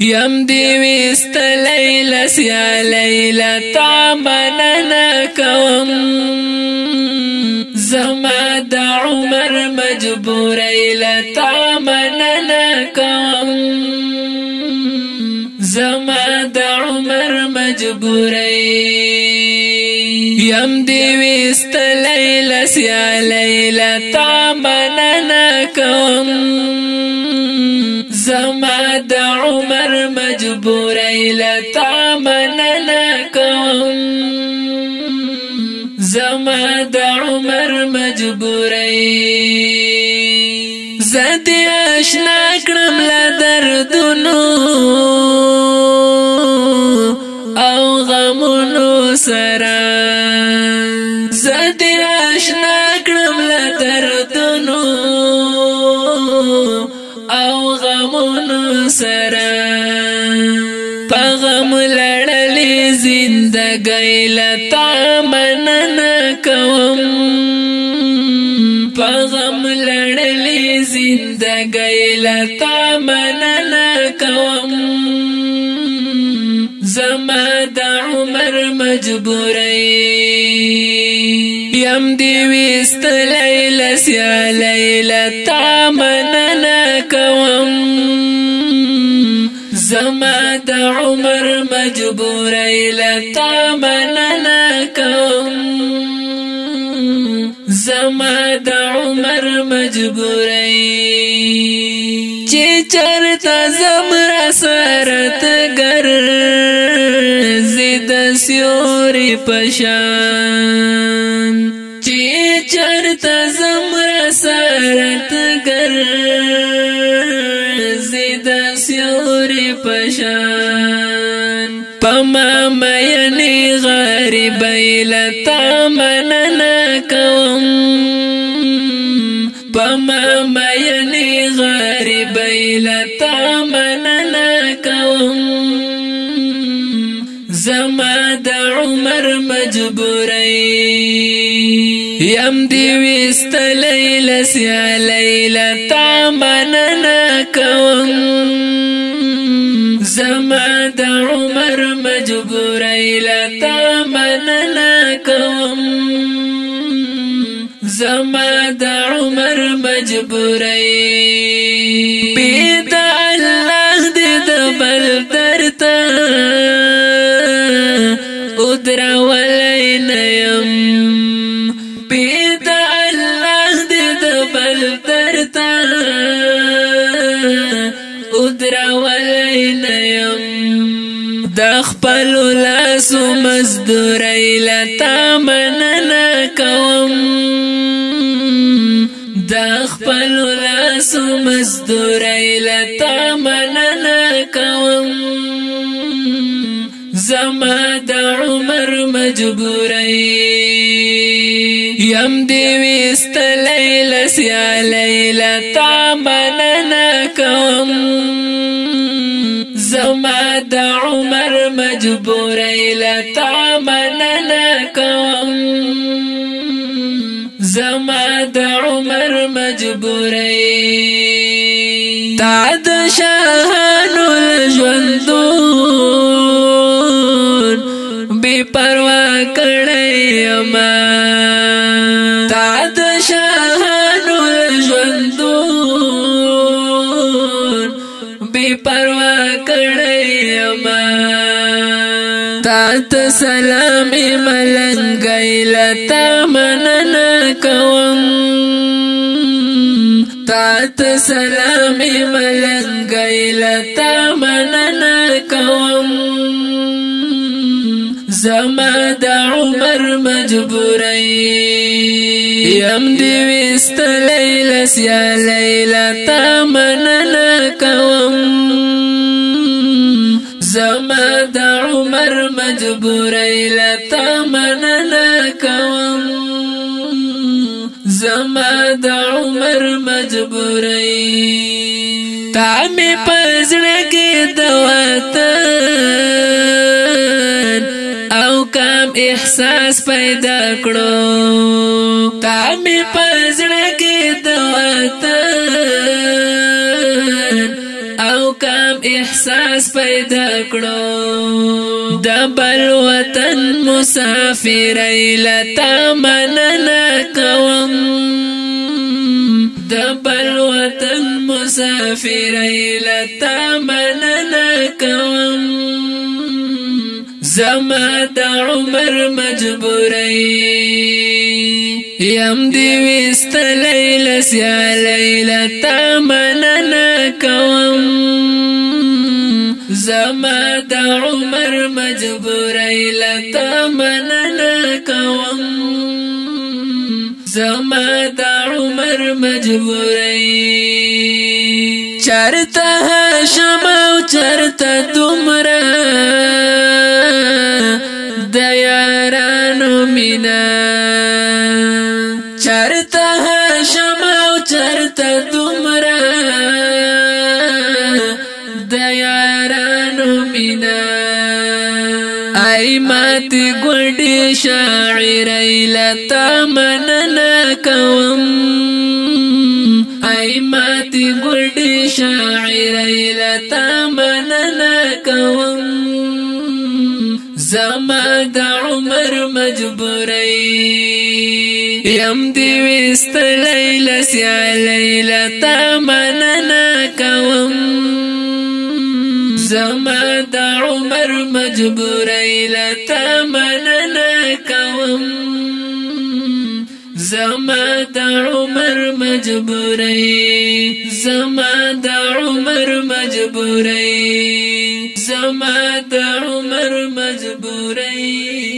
یم دی وست لیل سیا لیل تا مننا کوم زما د عمر مجبور لیل تا مننا کوم زما د عمر مجبور یم دی وست لیل سیا لیل تا مننا کوم زما عمر مجبور لتا مننا کوم زما د عمر مجبور زد اشنا کړم لا دردونو او غمونو سرا زد اشنا کړم لا دردونو او غمونو سره پغم لړلې زندګۍ لتا مننه کوم پغم لړلې زندګۍ لتا مننه کوم زما د عمر مجبورې یم دی وست لیلا سیا لیلا تا مننه زما د عمر مجبور لتا مننا کوم زما د عمر مجبور چې چرته زم را سرت ګر زید سیوري پشان چې چرته زم را سرت ګر اوري پشان پما مینی غریب لتا مننا کوم پما مینی غریب لتا مننا کوم زما د عمر مجبورای یم دی وست لیل سی لیل تا مننا کوم زما د عمر مجبور لیل تا مننا کوم زما د عمر مجبور بيد الله دې د بل درته ادرا ولینم د خپل لاسو مزدورې لتا مننه کوم د خپل لاسو مزدورې لتا مننه کوم زما د عمر مجبورې يم دې وست لیل سیا لیل تا مننه کوم ما د عمر مجبور تا مننه کوم زما د عمر مجبور تا د شاهانو ژوندون بی پروا کړې ما سلام ملنګي لتا منن کوم تات سلام ملنګي لتا منن کوم زما د عمر مجبوري يم دي وست ليلس يا ليلى تمنن کوم زما د عمر مجبورې لتا مننه کوم زما د عمر مجبورې تا مې پزړه کې د وطن او کم احساس پیدا کړو تا مې پزړه کې د وطن احساس پیدا کړو د بل وطن مسافر ایلتا مننه کوم د بل وطن مسافر ایلتا مننه کوم زما د عمر مجبورې یم دی وست لیل سیا لیل تا مننه کوم زما د عمر مجبور ایلتا مننا کوم زما د عمر مجبور ای چرته شمو چرته تمره همت ګډي شاعر ایلتا مننا کوم همت ګډي شاعر ایلتا مننا کوم زما د عمر مجبوري يم دي وست ليله سي ليله تمننا کوم زما مجبور ایلتا مننا کوم زما د عمر مجبورې زما د عمر مجبورې زما د عمر مجبورې